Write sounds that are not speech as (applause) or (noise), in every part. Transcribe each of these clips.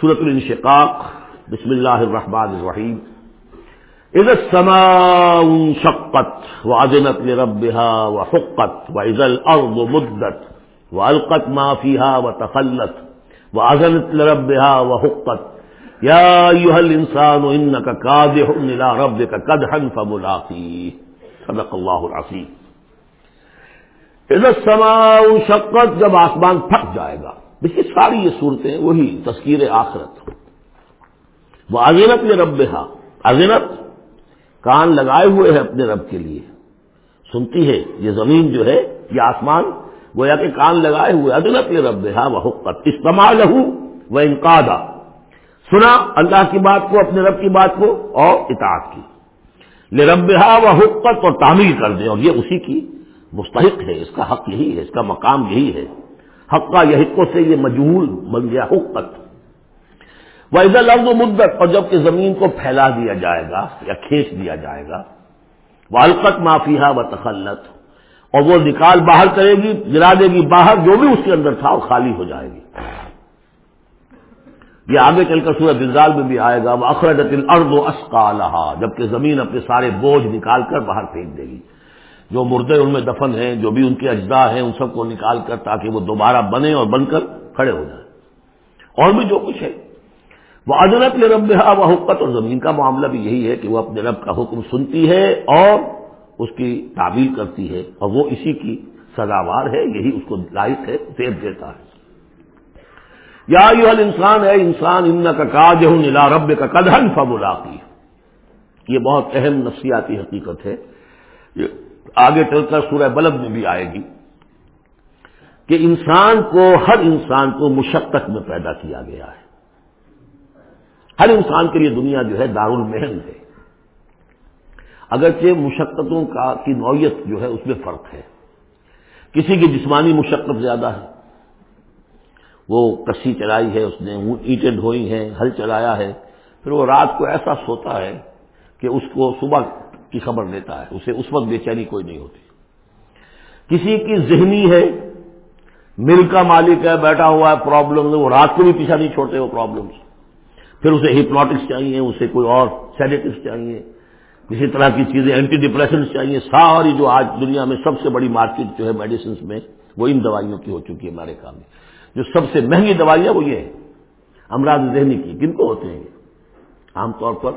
سورت الانشقاق. بسم اللہ الرحمن الرحیم اذا السماء انشقت وعزنت لربها وحقت واذا الارض مدت والقت ما فيها وتخلت وعزنت لربها وحقت. یا ایها الانسان انك كادح الى ربك كدحا فملاقيه. صدق اللہ العظیم اذا السماء انشقت جب آسمان پھٹ جائے گا دیکھیے ساری یہ صورتیں وہی تذکیر آخرت۔ وہ عظینت میں رب عظینت کان لگائے ہوئے ہیں اپنے رب کے لیے۔ سنتی ہے، یہ زمین جو ہے، یہ آسمان، گویا کہ کان لگائے ہوئے۔ عظینت میں رب وہ حکت استعمال ہوں وہ انقادہ سنا اللہ کی بات کو، اپنے رب کی بات کو اور اطاعت کی۔ لے رب و حکت اور تعمیر کر دیں۔ اور یہ اسی کی مستحق ہے، اس کا حق یہی ہے، اس کا مقام یہی ہے۔ حقہ یحقوں سے یہ مجہول بن گیا حقت۔ ویزا لفظ و مدت، اور جبکہ زمین کو پھیلا دیا جائے گا یا کھینچ دیا جائے گا وہ القت معافیہ و تخلت اور وہ نکال باہر کرے گی، گرا دے گی باہر، جو بھی اس کے اندر تھا وہ خالی ہو جائے گی۔ یہ آگے چل کر سورج دلزال میں بھی آئے گا وہ اخرت الرد و اسکا جبکہ زمین اپنے سارے بوجھ نکال کر باہر پھینک دے گی۔ جو مردے ان میں دفن ہیں، جو بھی ان کے اجزاء ہیں، ان سب کو نکال کر تاکہ وہ دوبارہ بنے اور بن کر کھڑے ہو جائیں۔ اور بھی جو کچھ ہے۔ وہ عدالت میں رب و حکت اور زمین کا معاملہ بھی یہی ہے کہ وہ اپنے رب کا حکم سنتی ہے اور اس کی تعبیر کرتی ہے۔ اور وہ اسی کی سزاوار ہے، یہی اس کو لائق ہے، زیب دیتا ہے۔ یا یہ انسان ہے انسان ان کا کاج نلا رب کا کدھن فملاقی۔ یہ بہت اہم نفسیاتی حقیقت ہے۔ آگے چل کر سورہ بلد میں بھی آئے گی کہ انسان کو، ہر انسان کو مشقت میں پیدا کیا گیا ہے۔ ہر انسان کے لیے دنیا جو ہے دار المحن ہے۔ اگرچہ مشقتوں کا، کی نوعیت جو ہے اس میں فرق ہے۔ کسی کی جسمانی مشقت زیادہ ہے۔ وہ کسی چلائی ہے، اس نے اینٹیں ڈھوئی ہیں، ہل چلایا ہے۔ پھر وہ رات کو ایسا سوتا ہے کہ اس کو صبح کی خبر لیتا ہے، اسے اس وقت بے چینی کوئی نہیں ہوتی۔ کسی کی ذہنی ہے، مل کا مالک ہے، بیٹھا ہوا ہے پرابلم وہ رات کو بھی پیچھا نہیں چھوڑتے وہ پرابلمس پھر اسے ہپنوٹکس چاہیے، اسے کوئی اور سیڈیٹکس چاہیے۔ کسی طرح کی چیزیں اینٹی ڈپریشنس چاہیے۔ ساری جو آج دنیا میں سب سے بڑی مارکیٹ جو ہے میڈیسنس میں، وہ ان دوائیوں کی ہو چکی ہے ہمارے کام میں۔ جو سب سے مہنگی دوائیاں وہ یہ ہے امراض ذہنی کی، کن کو ہوتے ہیں عام طور پر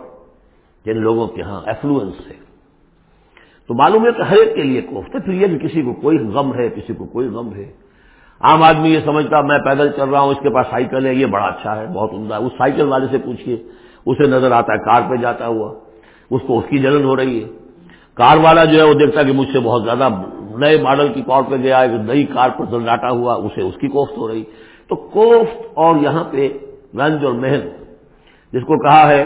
جن لوگوں کے ہاں ایفلوئنس ہے تو معلوم ہے کہ ہر ایک کے لیے کوفت ہے پھر یہ کہ کسی کو کوئی غم ہے، کسی کو کوئی غم ہے۔ عام آدمی یہ سمجھتا، میں پیدل چل رہا ہوں، اس کے پاس سائیکل ہے، یہ بڑا اچھا ہے، بہت عمدہ ہے۔ اس سائیکل والے سے پوچھیے اسے نظر آتا ہے، کار پہ جاتا ہوا، اس کو اس کی جلن ہو رہی ہے۔ کار والا جو ہے، وہ دیکھتا کہ مجھ سے بہت زیادہ نئے ماڈل کی کار پہ گیا ہے نئی کار پر ڈاٹا ہوا، اسے اس کی کوفت ہو رہی۔ تو کوفت اور یہاں پہ رنج اور محنت جس کو کہا ہے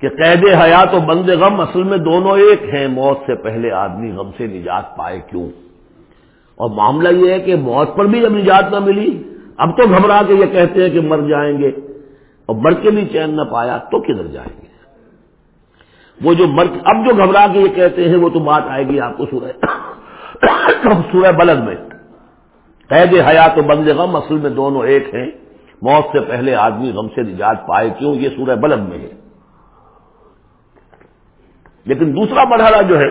کہ قید حیات و بند غم اصل میں دونوں ایک ہیں، موت سے پہلے آدمی غم سے نجات پائے کیوں؟ اور معاملہ یہ ہے کہ موت پر بھی جب نجات نہ ملی، اب تو گھبرا کے یہ کہتے ہیں کہ مر جائیں گے، اور مر کے بھی چین نہ پایا تو کدھر جائیں گے؟ وہ جو مر، اب جو گھبرا کے یہ کہتے ہیں، وہ تو بات آئے گی آپ کو سورہ (coughs) سورہ بلد میں۔ قید حیات و بند غم اصل میں دونوں ایک ہیں، موت سے پہلے آدمی غم سے نجات پائے کیوں؟ یہ سورہ بلد میں ہے۔ لیکن دوسرا مرحلہ جو ہے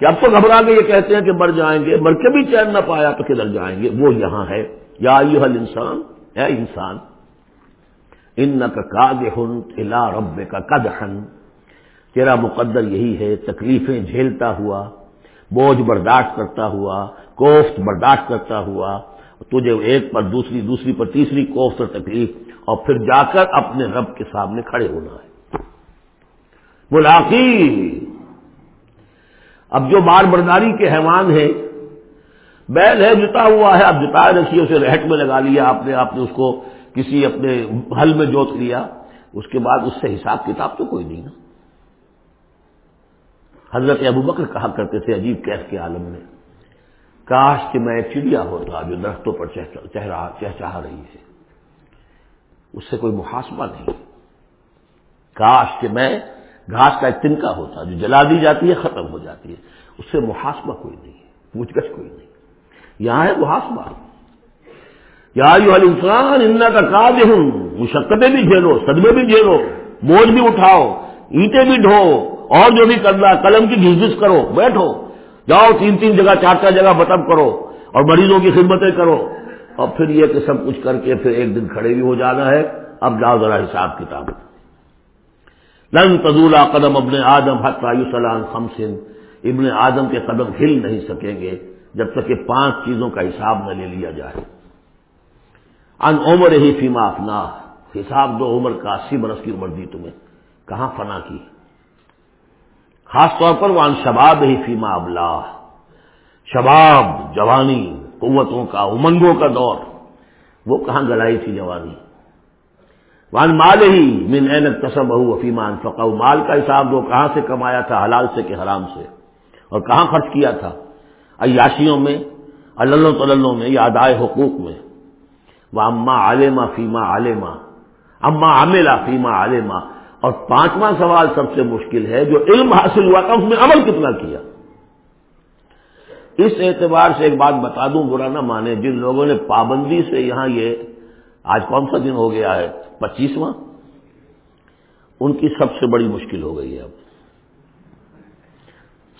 کہ اب تو گھبرا کے یہ کہتے ہیں کہ مر جائیں گے، مر کے بھی چین نہ پایا تو کدھر جائیں گے، وہ یہاں ہے۔ یا یو حل انسان ہے انسان ان کا ہن الا رب کا کد تیرا مقدر یہی ہے، تکلیفیں جھیلتا ہوا، بوجھ برداشت کرتا ہوا، کوفت برداشت کرتا ہوا، تجھے ایک پر دوسری دوسری پر تیسری کوفت اور تکلیف، اور پھر جا کر اپنے رب کے سامنے کھڑے ہونا ہے۔ ملاقی اب جو مار برداری کے حیوان ہیں، بیل ہے، جتا ہوا ہے، اب جتائے رکھیے اسے رہٹ میں لگا لیا، آپ نے آپ نے اس کو کسی اپنے حل میں جوت لیا۔ اس کے بعد اس سے حساب کتاب تو کوئی نہیں نا۔ حضرت ابو بکر کہا کرتے تھے، عجیب کیس کے عالم میں، کاش کہ میں چڑیا ہوتا جو درختوں پر چہچہ رہی ہے۔ اس سے کوئی محاسبہ نہیں۔ کاش کہ میں گھاس کا ایک تنکا ہوتا جو جلا دی جاتی ہے، ختم ہو جاتی ہے۔ اس سے محاسبہ کوئی نہیں ہے، پوچھ گچھ کوئی نہیں۔ یہاں ہے محاسبہ۔ یا انسان ان کا کاج ہوں مشقتیں بھی جھیلو، صدمے بھی جھیلو بوجھ بھی اٹھاؤ، اینٹیں بھی ڈھو، اور جو بھی کرنا، قلم کی گھس کرو، بیٹھو۔ جاؤ، تین تین جگہ، چار چار جگہ بتب کرو، اور مریضوں کی خدمتیں کرو۔ اور پھر یہ کہ سب کچھ کر کے پھر ایک دن کھڑے بھی ہو جانا ہے۔ اب جاؤ ذرا حساب کتاب۔ لن تدولا قدم ابن آدم حق سلام خمسن ابن آدم کے قدم ہل نہیں سکیں گے جب تک کہ پانچ چیزوں کا حساب نہ لے لیا جائے۔ ان عمر ہی فیما اپنا حساب دو عمر کا اسی برس کی عمر دی تمہیں۔ کہاں فنا کی؟ خاص طور پر وہ ان شباب ہی فیما ابلا۔ شباب، جوانی، قوتوں کا، امنگوں کا دور۔ وہ کہاں گلائی تھی جوانی؟ وان مال ہی من این تصب بہو افیمان فقا مال کا حساب وہ کہاں سے کمایا تھا، حلال سے کہ حرام سے؟ اور کہاں خرچ کیا تھا؟ عیاشیوں میں اللہ تلوں میں یا ادائے حقوق میں؟ وہ اما عالما فیما عالما اما عاملہ فیما عالما اور پانچواں سوال سب سے مشکل ہے، جو علم حاصل ہوا تھا، اس میں عمل کتنا کیا؟ اس اعتبار سے ایک بات بتا دوں، برا نہ مانے، جن لوگوں نے پابندی سے یہاں یہ آج کون سا دن ہو گیا ہے؟ پچیسواں؟ ان کی سب سے بڑی مشکل ہو گئی ہے اب۔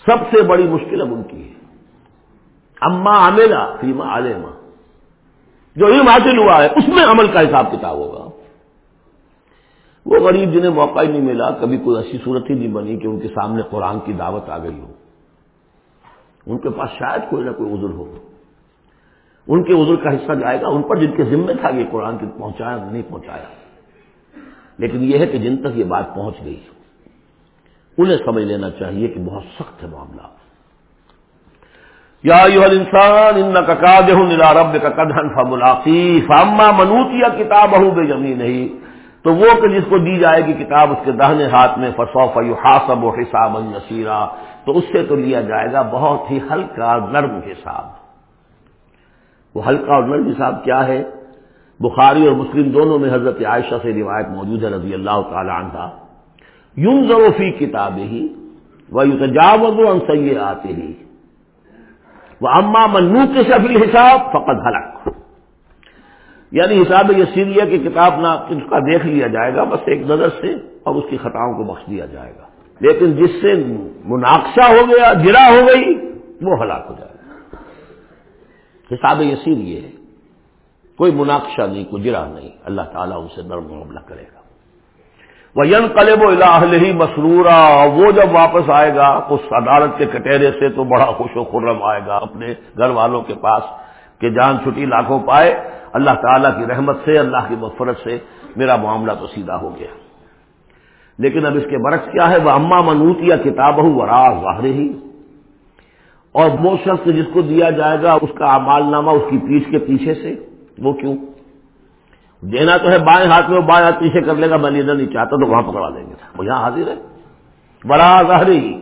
سب سے بڑی مشکل اب ان کی ہے۔ اما عاملہ فیما عالما جو علم حاصل ہوا ہے، اس میں عمل کا حساب کتاب ہوگا۔ وہ غریب جنہیں موقع ہی نہیں ملا، کبھی کوئی ایسی صورت ہی نہیں بنی کہ ان کے سامنے قرآن کی دعوت آ گئی ہو۔ ان کے پاس شاید کوئی نہ کوئی عذر ہو۔ ان کے عذر کا حصہ جائے گا، ان پر جن کے ذمے تھا کہ قرآن کی پہنچایا نہیں پہنچایا۔ لیکن یہ ہے کہ جن تک یہ بات پہنچ گئی، انہیں سمجھ لینا چاہیے کہ بہت سخت ہے معاملہ۔ یا انسان ان کا نلا رب کا کدھن فملاقی، فاما منوت یا کتاب ہوں بے جمی نہیں تو وہ کہ جس کو دی جائے گی کتاب، اس کے دہنے ہاتھ میں، فسوف حاصب و حساب تو اس سے تو لیا جائے گا بہت ہی ہلکا، نرم حساب۔ وہ ہلکا اور نرم حساب کیا ہے؟ بخاری اور مسلم دونوں میں حضرت عائشہ سے روایت موجود ہے رضی اللہ تعالی عنہ۔ یون ضروفی کتاب ہی وہ تجاوز و انسیے آتے ہی وہ اما منو کے شفیل حساب فقط حلق یعنی حساب یہ سیریا کی کتاب نہ اس کا دیکھ لیا جائے گا، بس ایک نظر سے اور اس کی خطاؤں کو بخش دیا جائے گا۔ لیکن جس سے مناقشہ ہو گیا، گرا ہو گئی، وہ ہلاک ہو جائے گا۔ حساب یسیر یہ ہے۔ کوئی مناقشہ نہیں، کوئی گرا نہیں۔ اللہ تعالیٰ ان سے نرم معاملہ کرے گا۔ وہ ین قلب و ہی مسرورا۔ وہ جب واپس آئے گا، اس عدالت کے کٹہرے سے تو بڑا خوش و خرم آئے گا۔ اپنے گھر والوں کے پاس کہ جان چھٹی لاکھوں پائے۔ اللہ تعالیٰ کی رحمت سے، اللہ کی مفرت سے میرا معاملہ تو سیدھا ہو گیا۔ لیکن اب اس کے برعکس کیا ہے؟ وہ اما منوت یا کتاب ہوں ورا ظاہر ہی اور وہ شخص جس کو دیا جائے گا اس کا امال نامہ اس کی پیچھ کے پیچھے سے، وہ کیوں؟ دینا تو ہے بائیں ہاتھ میں بائیں ہاتھ پیچھے کر لے گا، میں لینا نہیں چاہتا تو وہاں پکڑا دیں گے۔ وہ یہاں حاضر ہے۔ بڑا ظاہر ہی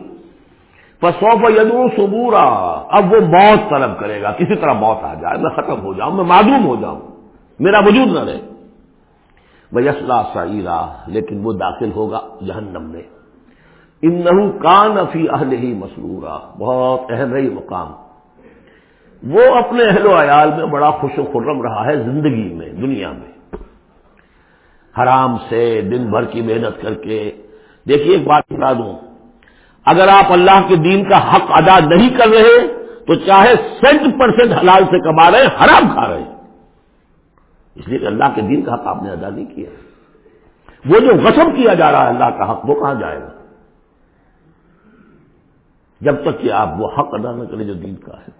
سوف یدو سبورا اب وہ موت طلب کرے گا۔ کسی طرح موت آ جائے۔ میں ختم ہو جاؤں، میں معلوم ہو جاؤں۔ میرا وجود نہ رہے۔ وہ یسلا سعیرا لیکن وہ داخل ہوگا جہنم میں۔ ان کان افی اہل ہی مسرورا۔ بہت اہم ہے یہ مقام۔ وہ اپنے اہل و عیال میں بڑا خوش و خرم رہا ہے زندگی میں، دنیا میں۔ حرام سے دن بھر کی محنت کر کے۔ دیکھیے ایک بات بتا دوں۔ اگر آپ اللہ کے دین کا حق ادا نہیں کر رہے، تو چاہے سینٹ پرسینٹ حلال سے کما رہے، حرام کھا رہے۔ اس لیے کہ اللہ کے دین کا حق آپ نے ادا نہیں کیا۔ وہ جو غصب کیا جا رہا ہے، اللہ کا حق وہ کہاں جائے گا؟ جب تک کہ آپ وہ حق ادا نہ کریں جو دین کا ہے۔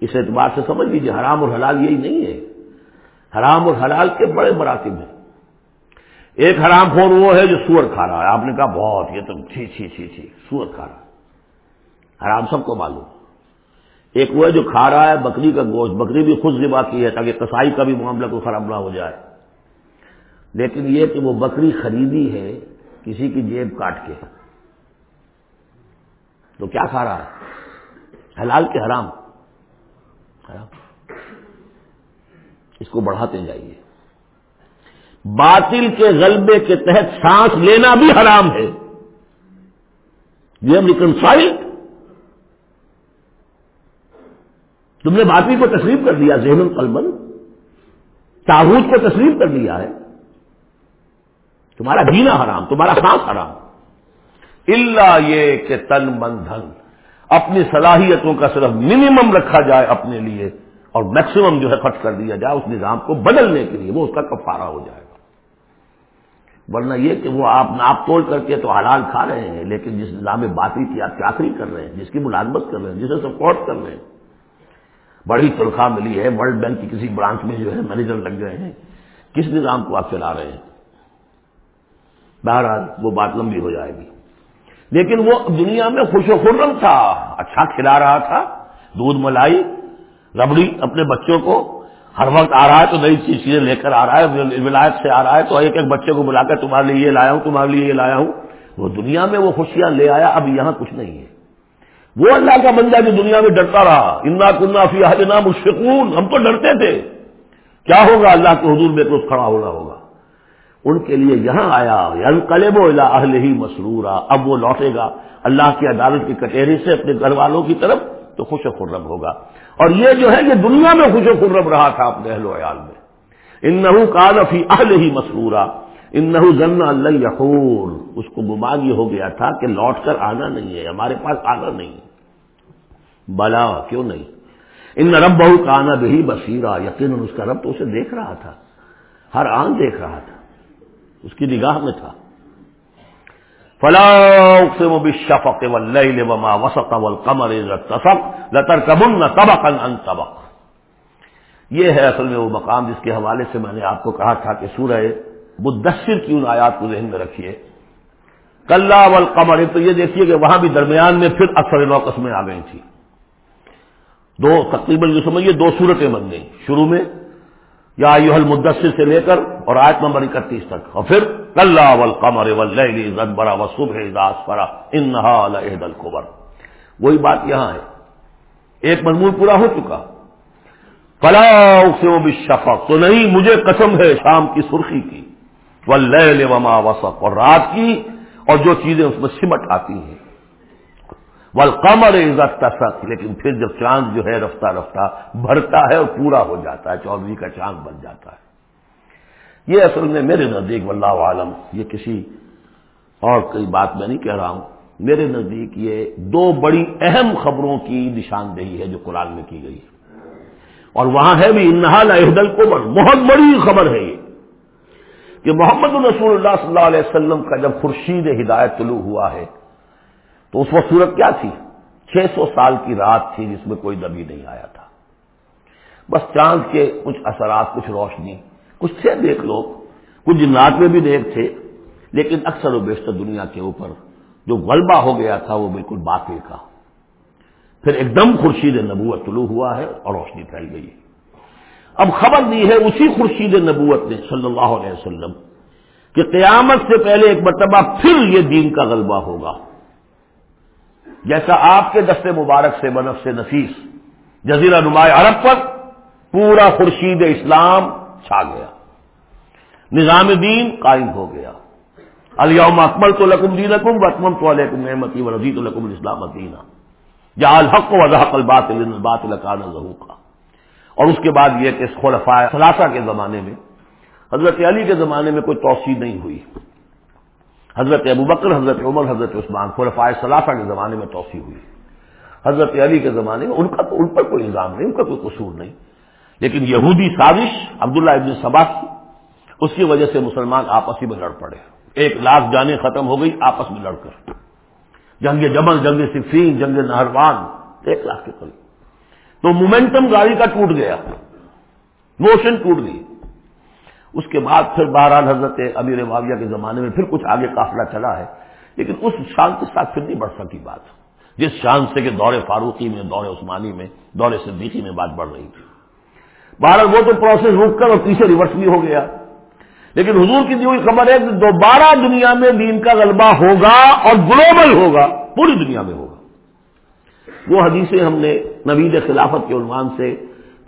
اس اعتبار سے سمجھ لیجیے حرام اور حلال یہی نہیں ہے۔ حرام اور حلال کے بڑے مراتب ہیں۔ ایک حرام خور وہ ہے جو سور کھا رہا ہے۔ آپ نے کہا بہت، یہ تو چھی چھی چھی چھی، سور کھا رہا ہے۔ حرام سب کو معلوم۔ ایک وہ ہے جو کھا رہا ہے بکری کا گوشت۔ بکری بھی خود ذبح کی ہے تاکہ کسائی کا بھی معاملہ کو خراب نہ ہو جائے۔ لیکن یہ کہ وہ بکری خریدی ہے، کسی کی جیب کاٹ کے۔ تو کیا کھا رہا ہے؟ حلال کے حرام؟ حرام۔ اس کو بڑھاتے جائیے۔ باطل کے غلبے کے تحت سانس لینا بھی حرام ہے۔ یہ ریکنسائل تم نے باقی کو تسلیم کر دیا، ذہن القلبن تاغوت کو تسلیم کر دیا ہے۔ تمہارا جینا حرام، تمہارا سانس حرام۔ اللہ یہ کہ تن من دھن۔ اپنی صلاحیتوں کا صرف منیمم رکھا جائے اپنے لیے اور میکسیمم جو ہے خرچ کر دیا جائے اس نظام کو بدلنے کے لیے، وہ اس کا کفارہ ہو جائے گا۔ ورنہ یہ کہ وہ آپ ناپ توڑ کر کے تو حلال کھا رہے ہیں، لیکن جس نظام باطل کی آپ چاکری کر رہے ہیں، جس کی ملازمت کر رہے ہیں جسے سپورٹ کر رہے ہیں، بڑی تنخواہ ملی ہے۔ ورلڈ بینک کی کسی برانچ میں جو ہے مینیجر لگ گئے ہیں۔ کس نظام کو آپ چلا رہے ہیں؟ بہرحال وہ بات لمبی ہو جائے گی۔ لیکن وہ دنیا میں خوش و خرم تھا۔ اچھا کھلا رہا تھا۔ دودھ ملائی، ربڑی اپنے بچوں کو۔ ہر وقت آ رہا ہے تو نئی چیز چیزیں لے کر آ رہا ہے، ولایت سے آ رہا ہے۔ تو ایک ایک بچے کو بلا کر تمہارے لیے یہ لایا ہوں، تمہارے لیے یہ لایا ہوں۔ وہ دنیا میں وہ خوشیاں لے آیا، اب یہاں کچھ نہیں ہے۔ وہ اللہ کا بندہ جو دنیا میں ڈرتا رہا۔ انا کنہ فی حجنا مشفقون۔ ہم تو ڈرتے تھے۔ کیا ہوگا؟ اللہ کے حضور میں کچھ کھڑا ہونا ہوگا۔ ان کے لیے یہاں آیا کلب و اہل ہی مسرورا۔ اب وہ لوٹے گا۔ اللہ کی عدالت کی کٹہری سے اپنے گھر والوں کی طرف تو خوش و خرم ہوگا۔ اور یہ جو ہے، یہ دنیا میں خوش و خرم رہا تھا اپنے اہل و عیال میں۔ ان نحو کال فی اہل ہی مسرورا۔ ان نحو ضن اللہ یقور اس کو گمان یہ ہو گیا تھا کہ لوٹ کر آنا نہیں ہے، ہمارے پاس آنا نہیں۔ بلا، کیوں نہیں؟ ان رب بہو کانا بھی بصیرا یقین اس کا رب تو اسے دیکھ رہا تھا، ہر آن دیکھ رہا تھا۔ اس کی نگاہ میں تھا۔ فلاح سے وہ بھی شفق وما وسط والقمر تصق لتر کبن طبق ان طبق یہ ہے اصل میں وہ مقام جس کے حوالے سے میں نے آپ کو کہا تھا کہ سورہ مدثر کی ان آیات کو ذہن میں رکھیے۔ کل والقمر، تو یہ دیکھیے کہ وہاں بھی درمیان میں پھر اکثر نو قسمیں آ گئی تھی۔ دو، تقریباً جو سمجھیے دو صورتیں بن گئی شروع میں یا یو مدثر سے لے کر اور آیت نمبر اکتیس تک۔ اور پھر کل قمر برا و صبح فرا انہا الخبر وہی بات یہاں ہے۔ ایک مضمون پورا ہو چکا۔ فلاح سے وہ بھی شفق تو نہیں، مجھے قسم ہے شام کی سرخی کی۔ وہ وما وسق۔ اور رات کی اور جو چیزیں اس میں سمٹ آتی ہیں۔ والقمر عزت تسک لیکن پھر جب چاند جو ہے رفتہ رفتہ بھرتا ہے اور پورا ہو جاتا ہے، چودھری کا چاند بن جاتا ہے۔ یہ اصل میں میرے نزدیک، واللہ عالم، یہ کسی اور کوئی بات میں نہیں کہہ رہا ہوں۔ میرے نزدیک یہ دو بڑی اہم خبروں کی نشاندہی ہے جو قرآن میں کی گئی ہے۔ اور وہاں ہے بھی انحال احدل کو بہت بڑی خبر ہے یہ۔ کہ محمد الرسول اللہ صلی اللہ علیہ وسلم کا جب خورشید ہدایت طلوع ہوا ہے تو اس وقت صورت کیا تھی؟ چھ سو سال کی رات تھی جس میں کوئی نبی نہیں آیا تھا۔ بس چاند کے کچھ اثرات، کچھ روشنی، کچھ تھے دیکھ لوگ، کچھ جنات میں بھی دیکھ تھے، لیکن اکثر و بیشتر دنیا کے اوپر جو غلبہ ہو گیا تھا وہ بالکل باقی کا۔ پھر ایک دم خورشید نبوت طلوع ہوا ہے اور روشنی پھیل گئی۔ اب خبر دی ہے اسی خورشید نبوت نے صلی اللہ علیہ وسلم کہ قیامت سے پہلے ایک مرتبہ پھر یہ دین کا غلبہ ہوگا۔ جیسا آپ کے دست مبارک سے بنف سے نفیس، جزیرہ نمایاں عرب پر پورا خورشید اسلام چھا گیا۔ نظام دین قائم ہو گیا۔ الیوم اکمل تو لکم دین اکم وطمن تو علیکم نعمتی و رضی تو لکم الاسلام دینا۔ یا الحق و ضحق البات البات القان ظہوقا اور اس کے بعد یہ کہ خلفاء ثلاثہ کے زمانے میں، حضرت علی کے زمانے میں کوئی توسیع نہیں ہوئی۔ حضرت ابو بکر، حضرت عمر، حضرت عثمان خلفائے ثلاثہ کے زمانے میں توسیع ہوئی۔ حضرت علی کے زمانے میں ان کا تو ان پر کوئی الزام نہیں، ان کا کوئی قصور نہیں۔ لیکن یہودی سازش عبداللہ ابن صبا کی، اس کی وجہ سے مسلمان آپس ہی میں لڑ پڑے۔ ایک لاکھ جانے ختم ہو گئی، آپس میں لڑ کر۔ جنگ جمل جنگ صفین، جنگ نہروان، ایک لاکھ کے قریب۔ تو مومنٹم گاڑی کا ٹوٹ گیا۔ موشن ٹوٹ گئی۔ اس کے بعد پھر بہرحال حضرت امیر معاویہ کے زمانے میں پھر کچھ آگے قافلہ چلا ہے۔ لیکن اس شان کے ساتھ پھر نہیں بڑھ سکی بات۔ جس شان سے کہ دور فاروقی میں، دور عثمانی میں، دور صدیقی میں بات بڑھ رہی تھی۔ بہرحال وہ تو پروسیس رک کر اور پیچھے ریورس بھی ہو گیا۔ لیکن حضور کی دی ہوئی خبر ہے کہ دوبارہ دنیا میں دین کا غلبہ ہوگا اور گلوبل ہوگا، پوری دنیا میں ہوگا۔ وہ حدیثیں ہم نے نوید خلافت کے عنوان سے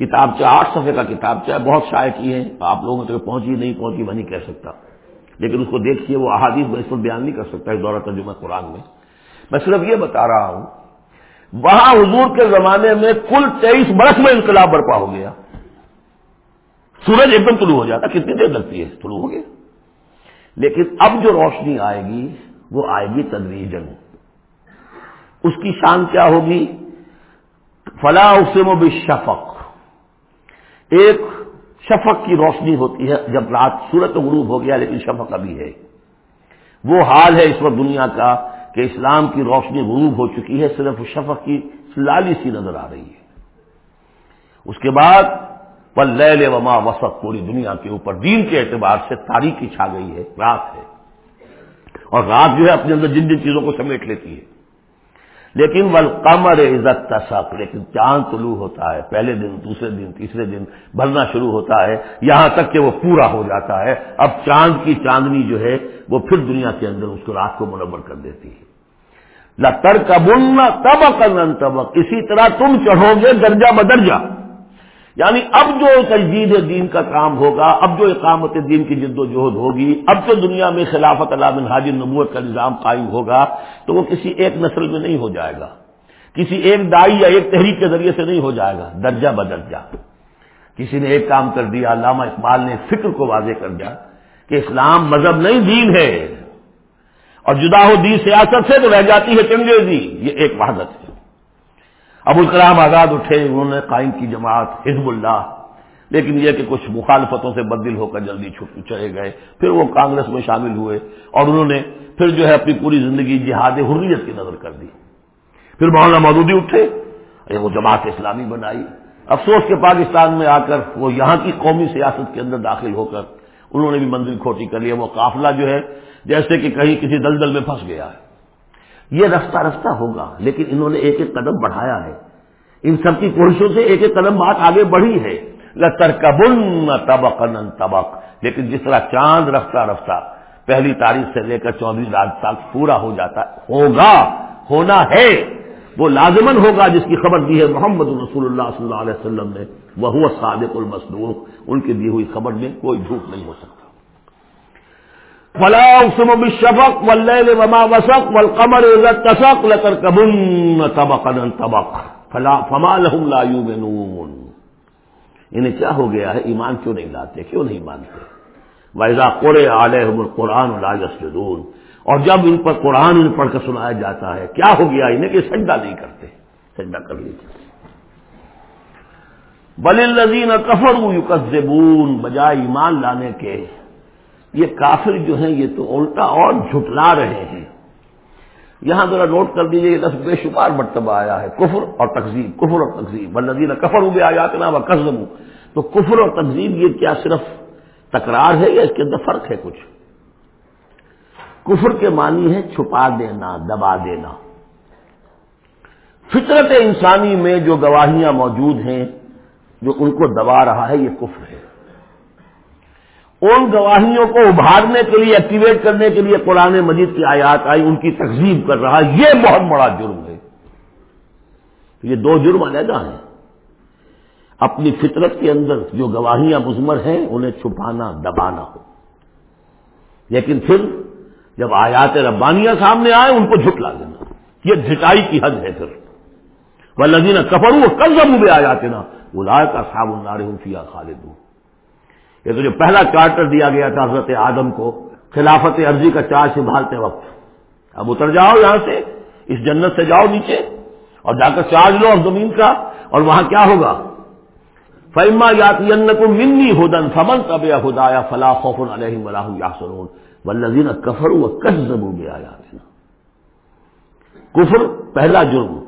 کتاب چاہ آٹھ صفحے کا کتاب چاہ بہت شائع کی ہیں آپ لوگوں تک پہنچی نہیں، پہنچی میں نہیں کہہ سکتا۔ لیکن اس کو دیکھیے، وہ احادیث میں اس پر بیان نہیں کر سکتا اس دورہ ترجمہ قرآن میں۔ میں صرف یہ بتا رہا ہوں، وہاں حضور کے زمانے میں کل تیئیس برس میں انقلاب برپا ہو گیا۔ سورج ایک دم طلوع ہو جاتا، کتنی دیر لگتی ہے؟ طلوع ہو گیا۔ لیکن اب جو روشنی آئے گی، وہ آئے گی تدریجن اس کی شان کیا ہوگی؟ فلاح اسم و شفق ایک شفق کی روشنی ہوتی ہے جب رات سورت غروب ہو گیا لیکن شفق ابھی ہے۔ وہ حال ہے اس وقت دنیا کا کہ اسلام کی روشنی غروب ہو چکی ہے، صرف شفق کی لالی سی نظر آ رہی ہے۔ اس کے بعد پل لے وما وسط، پوری دنیا کے اوپر دین کے اعتبار سے تاریخی چھا گئی ہے، رات ہے۔ اور رات جو ہے اپنے اندر جن جن چیزوں کو سمیٹ لیتی ہے۔ لیکن ول قمر عزت تصق لیکن چاند طلوع ہوتا ہے، پہلے دن، دوسرے دن، تیسرے دن بھرنا شروع ہوتا ہے، یہاں تک کہ وہ پورا ہو جاتا ہے۔ اب چاند کی چاندنی جو ہے، وہ پھر دنیا کے اندر اس کو رات کو منور کر دیتی ہے۔ لتر کبن تبک تبک اسی طرح تم چڑھو گے درجہ بدرجہ۔ یعنی اب جو تجدید دین کا کام ہوگا، اب جو اقامت دین کی جد و جہد ہوگی، اب جو دنیا میں خلافت علام حاجر نبوت کا نظام قائم ہوگا، تو وہ کسی ایک نسل میں نہیں ہو جائے گا۔ کسی ایک دائی یا ایک تحریک کے ذریعے سے نہیں ہو جائے گا۔ درجہ بدرجہ۔ کسی نے ایک کام کر دیا، علامہ اقبال نے فکر کو واضح کر دیا کہ اسلام مذہب نہیں، دین ہے۔ اور جدا ہو دی سیاست سے تو رہ جاتی ہے چنگیزی۔ یہ ایک وحدت ہے۔ ابو الکلام آزاد اٹھے، انہوں نے قائم کی جماعت، حزب اللہ۔ لیکن یہ کہ کچھ مخالفتوں سے بدل ہو کر جلدی چھٹ چلے گئے۔ پھر وہ کانگریس میں شامل ہوئے اور انہوں نے پھر جو ہے اپنی پوری زندگی جہاد حریت کی نظر کر دی۔ پھر مولانا مودودی اٹھے وہ جماعت اسلامی بنائی۔ افسوس کے پاکستان میں آ کر وہ یہاں کی قومی سیاست کے اندر داخل ہو کر انہوں نے بھی منزل کھوٹی کر لیا وہ قافلہ جو ہے، جیسے کہ کہیں کسی دلدل میں پھنس گیا ہے۔ یہ رفتہ رفتہ ہوگا، لیکن انہوں نے ایک ایک قدم بڑھایا ہے۔ ان سب کی کوششوں سے ایک ایک قدم بات آگے بڑھی ہے۔ لتر کبن تبق لیکن جس طرح چاند رفتہ رفتہ پہلی تاریخ سے لے کر چودہ رات تک پورا ہو جاتا ہوگا، ہونا ہے۔ وہ لازمن ہوگا، جس کی خبر دی ہے محمد رسول اللہ صلی اللہ علیہ وسلم نے۔ وہ صادق المسلوق ان کی دی ہوئی خبر میں کوئی جھوٹ نہیں ہو سکتا۔ فلا اقسم بالشفق والليل وما وسق والقمر اذا اتسق لتركبن طبقا عن طبق. فلا فما لهم لا يؤمنون. انہیں کیا ہو گیا ہے؟ ایمان کیوں نہیں لاتے؟ کیوں نہیں مانتے؟ ویزا قرے علیہم القرآن لا يسجدون. اور جب ان پر قرآن ان پڑھ کر سنایا جاتا ہے، کیا ہو گیا انہیں کہ سجدہ نہیں کرتے؟ سجدہ کر لیجیے بل الذین کفروا یکذبون بجائے ایمان لانے کے یہ کافر جو ہیں یہ تو الٹا اور جھٹلا رہے ہیں۔ یہاں ذرا نوٹ کر دیجیے لفظ بے شمار مرتبہ آیا ہے۔ کفر اور تقزیب کفر اور تقزیب بلدین کفر ہو گیا جاتے نا وہ قزم تو کفر اور تقزیب یہ کیا صرف تکرار ہے یا اس کے اندر فرق ہے کچھ؟ کفر کے معنی ہے چھپا دینا، دبا دینا۔ فطرت انسانی میں جو گواہیاں موجود ہیں، جو ان کو دبا رہا ہے، یہ کفر ہے۔ ان گواہیوں کو ابھارنے کے لیے ایکٹیویٹ کرنے کے لیے قرآن مجید کی آیات آئی، ان کی تقزیب کر رہا یہ بہت بڑا جرم ہے۔ یہ دو جرم علیحدہ ہیں۔ اپنی فطرت کے اندر جو گواہیاں مزمر ہیں، انہیں چھپانا، دبانا ہو۔ لیکن پھر جب آیات ربانیاں سامنے آئے، ان کو جھٹلا دینا۔ یہ جھٹائی کی حد ہے پھر۔ وہ لذینہ کپڑوں وہ کل جب بھی آ جاتے نا وہ لائے کا صابن نارے ہوں کیا خالد ہوں یہ تو جو پہلا چارٹر دیا گیا تھا حضرت آدم کو، خلافت عرضی کا چارج سنبھالتے وقت۔ اب اتر جاؤ یہاں سے، اس جنت سے جاؤ نیچے۔ اور جا کر چارج لو اور زمین کا، اور وہاں کیا ہوگا؟ فیما یاتی کو منی ہدن فمن تب یا فلاح خوف علیہ ملاح یا سرون و کفر و کس زبو گیا کفر پہلا جرم،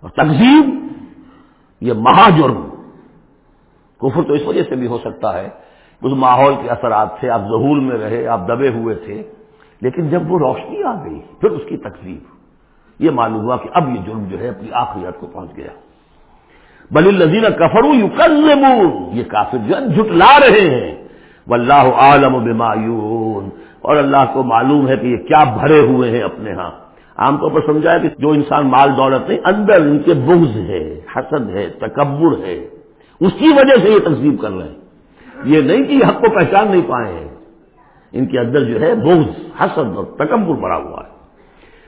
اور تقزیب یہ مہا جرم۔ کفر تو اس وجہ سے بھی ہو سکتا ہے اس ماحول کے اثرات سے آپ ظہور میں رہے، آپ دبے ہوئے تھے، لیکن جب وہ روشنی آ گئی، پھر اس کی تکلیف یہ معلوم ہوا کہ اب یہ جرم جو ہے اپنی آخریت کو پہنچ گیا۔ بل الزین کفرو یو یہ کافر جو جھٹلا رہے ہیں۔ واللہ عالم بمایون اور اللہ کو معلوم ہے کہ یہ کیا بھرے ہوئے ہیں اپنے ہاں۔ عام طور پر سمجھا ہے کہ جو انسان مال دولت نہیں، اندر ان کے بغض ہے، حسد ہے، تکبر ہے۔ اس کی وجہ سے یہ تقسیم کر رہے ہیں۔ یہ نہیں کہ حق کو پہچان نہیں پائے ہیں۔ ان کے اندر جو ہے بغض، حسد اور تکمبر بڑا ہوا ہے۔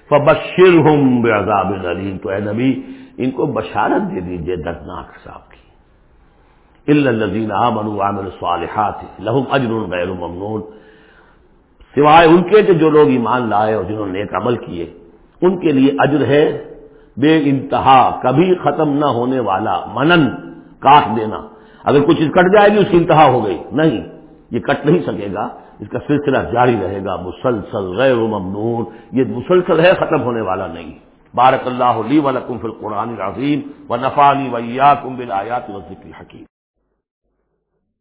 فبشر ہوں بے عذاب علیم تو اے نبی، ان کو بشارت دے دیجیے دردناک صاحب کی۔ الزین عامن عامر صالحات لہم اجر غیر ممنون۔ سوائے ان کے جو لوگ ایمان لائے اور جنہوں نے ایک عمل کیے، ان کے لیے اجر ہے۔ بے انتہا، کبھی ختم نہ ہونے والا، منن۔ کاٹ دینا۔ اگر کچھ چیز کٹ جائے گی، اس کی انتہا ہو گئی۔ نہیں، یہ کٹ نہیں سکے گا۔ اس کا سلسلہ جاری رہے گا۔ مسلسل غیر ممنون۔ یہ مسلسل ہے، ختم ہونے والا نہیں۔ بارک اللہ علی ولکم فی القرآن العظیم و نفانی ویا کم بل آیات و ذکر حکیم